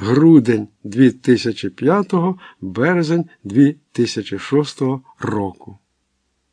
грудень 2005, березень 2006 року.